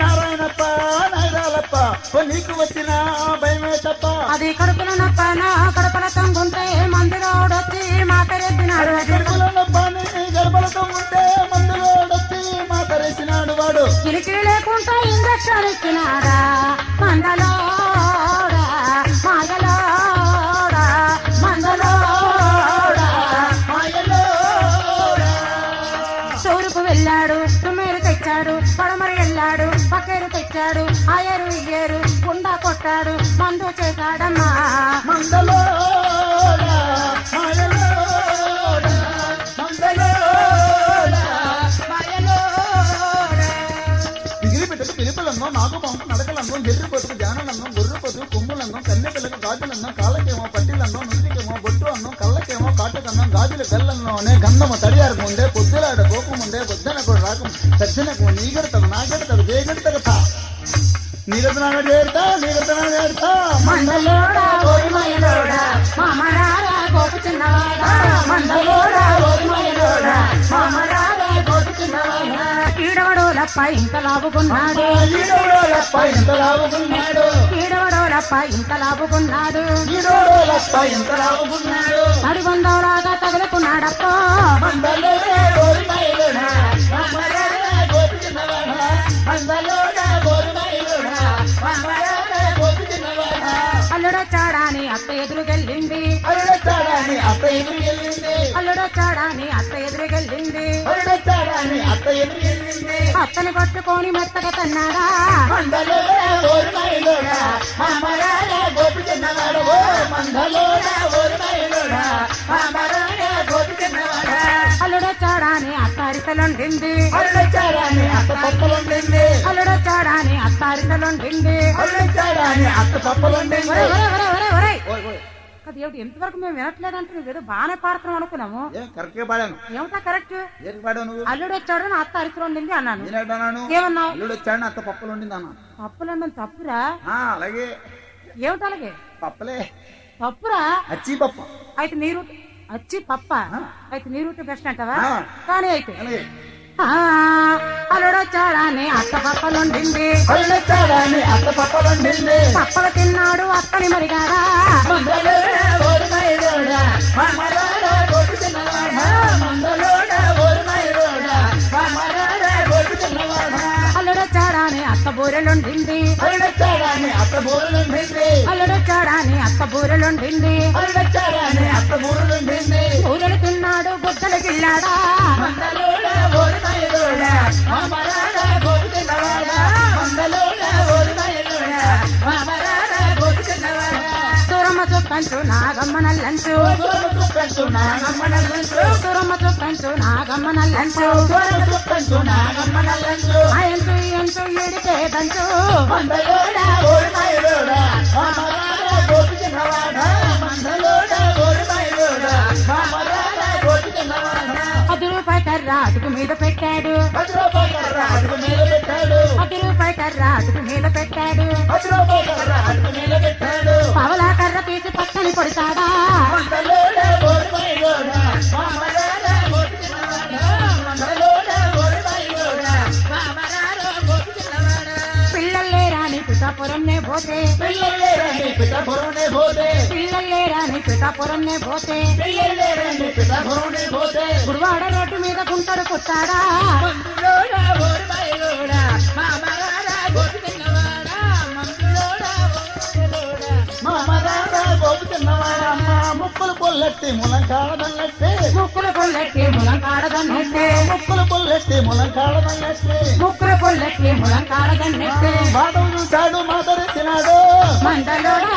నారాయణప్ప నాయరాలప్ప నీకు వచ్చిన భయమే తప్ప. అది కడుపుల నొప్పన కడుపుల తొంగుంటే మందిరోడొచ్చి మాటరెద్దినాడు గడుపులో నొప్పని గడపలతో ఉంటే మందులో వచ్చి మాతరేసినాడు వాడు. కిలికి లేకుండా ఇంజక్షన్ ఇచ్చినాడా? మందలోడా మరి వెళ్ళాడు పక్కేరు తెచ్చాడు ఆయరు ఇయ్యేరు గుండా కొట్టాడు మందు చేశాడమ్మా. మందలో మాయలోడా మందలోడా పిలుపులన్నో నాగు పంపు నడకలన్నో ఎర్రి పొతుకు జానలన్నో గొర్రె పొతుకు కొమ్ములన్నో కన్నె పిల్లకు గాజులన్నో కాళ్ళకేమో పట్టిలన్నో నుండి గాజులు బెల్లన్నోనే గంధము తడియారు ముందే పొద్దులాడ కోపం ఉండే బొద్దనకు రాకం సజ్జనకు నీగడతడు నాగడతడు జయగడతడు తా. నీగడతనాడు చేరుతా నీగడతనాడు చేరుతా మందలోడా గోరుమయలోడా మామరారా గోపు చిన్నవాడా మందలోడా గోరుమయలోడా మామరారా గోపు చిన్నవాడా. కీడవడోలప్ప ఇంత లాభుకున్నాడు. ఎంత లాభకున్నాడు. ఇంత లాభుకున్నాడు. లాభకున్నాడు. గోపిచిన్నవాడా అల్లుడొచ్చాడాని అత్త ఎదురుగెళ్ళింది అరుడొచ్చాడని అత్త ఎదురుకెళ్ళింది అల్లుడొచ్చాడాని అత్త ఎదురుగెళ్ళింది అరుడొచ్చాడని అత్త ఎదురుకెళ్ళింది అత్తని పట్టుకొని మెత్తగా తన్నాడా? మందలోనే అల్లుడొచ్చాడాని అత్త అరిసెలుండింది అరుడొచ్చాడని అత్త పప్పులుండింది అల్లుడొచ్చాడాని అత్త అరిసెలుండింది అరుడొచ్చాడని అత్త పప్పులుండింది ఏమిటి? ఎంతవరకు మేము వినట్లేదంటే నువ్వు ఏదో బాగానే పాడుతున్నావు అనుకున్నాము. ఏం కరెక్ట్గా పాడాను. ఏమిటా కరెక్ట్ ఏం పాడావు నువ్వు? అల్లుడు వచ్చాడు నా అత్త అరిసెలు వండింది అన్నాను. ఏమన్నావు? అల్లుడు వచ్చాడు అత్త పప్పులు ఉండింది అన్న పప్పులన్నం తప్పురా? అలాగే. ఏమిటి అలాగే? పప్పలే. తప్పురా అచ్చి పప్ప అయితే నీ రూట్ వచ్చి పప్ప. అయితే నీ రూట్ బెస్ట్ అంటావా. కానీ అయితే. వచ్చాడని అత్త పప్పలుండింది అల్లుడు వచ్చాడని అత్త పప్పులు ఉండింది. పప్పలు తిన్నాడు అత్తని మరిగాడా? అల్లుడు వచ్చాడని అత్త బూరులు ఉండింది అల్లుడు వచ్చాడని అత్త బూరెలుండింది. అత్త బూరులు తిన్నాడు బుద్ధలు గిల్లాడా. సూరమ్మ చుక్కంచు నాగమ్మ నల్లంచు దూరము చుట్టంచు నాగమ్మ నల్లంచు దూరము ఎంచు ఎడితే దంచు పది కర్ర అటుకు మీద పెట్టాడు. పది పెట్టాడు రూపాయి కర్ర అటుకు మీద పెట్టాడు. పవలా కర్ర తీసి పక్కని కొడతాడా? మందలోడ పిల్లలే రాని పిఠాపురంనే పోతే. పిల్లలే రాని పిఠాపురంనే పోతే. గుడివాడ రోడ్డు మీద గుంటరు కొట్టాడా? ముక్కులు పొల్లెట్టి ములంకాడదన్నట్టే. ముక్కులు పొల్లెట్టి ములం కాడదన్నట్టే ముక్కులు పొల్లెట్టి ములంకాడదన్నట్టే. ముక్కులు పొల్లెట్టి ములం కాడదన్నట్టే బాధలు చూశాడు మాదరెత్తినాడు మందలోడా